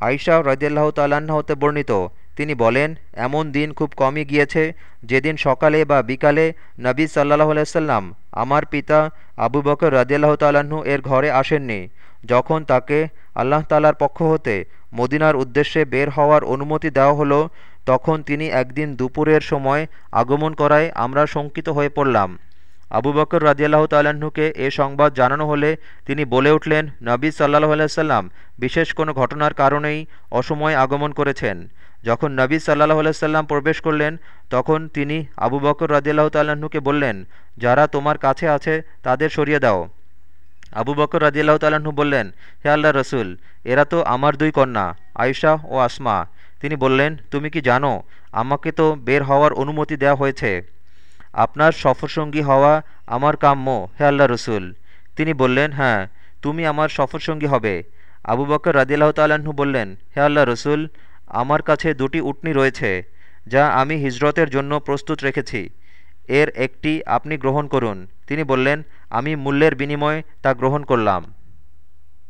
আইসা রদিয়াল্লাহ হতে বর্ণিত। তিনি বলেন, এমন দিন খুব কমই গিয়েছে যেদিন সকালে বা বিকালে নবী সাল্লাহ আলাইসাল্লাম আমার পিতা আবু বকর রদিয়াল্লাহ তাল্লাহ্ন এর ঘরে আসেননি। যখন তাকে আল্লাহ তালার পক্ষ হতে মদিনার উদ্দেশ্যে বের হওয়ার অনুমতি দেওয়া হলো, তখন তিনি একদিন দুপুরের সময় আগমন করায় আমরা শঙ্কিত হয়ে পড়লাম। আবু বকর রাজিয়াল্লাহ তাল্লাহ্নকে এ সংবাদ জানানো হলে তিনি বলে উঠলেন, নবী সাল্লাহ আলাইসাল্লাম বিশেষ কোনো ঘটনার কারণেই অসময়ে আগমন করেছেন। যখন নবী সাল্লাহ আলাইসাল্লাম প্রবেশ করলেন, তখন তিনি আবু বকর রাজিয়াল্লাহ তাল্লাহ্নকে বললেন, যারা তোমার কাছে আছে, তাদের সরিয়ে দাও। আবু বকর রাজিয়াল্লাহ তাল্লাহ্ন বললেন, হে আল্লাহ রসুল, এরা তো আমার দুই কন্যা, আয়শা ও আসমা। তিনি বললেন, তুমি কি জানো, আমাকে তো বের হওয়ার অনুমতি দেওয়া হয়েছে। আপনার সফরসঙ্গী হওয়া আমার কাম্য, হে আল্লাহ রসুল। তিনি বললেন হ্যাঁ তুমি আমার সফরসঙ্গী হবে। আবু বকর রাদিল্লাহ তাল্লাহ্ন বললেন, হে আল্লাহ রসুল, আমার কাছে দুটি উটনি রয়েছে, যা আমি হিজরতের জন্য প্রস্তুত রেখেছি। এর একটি আপনি গ্রহণ করুন। তিনি বললেন, আমি মূল্যের বিনিময়ে তা গ্রহণ করলাম।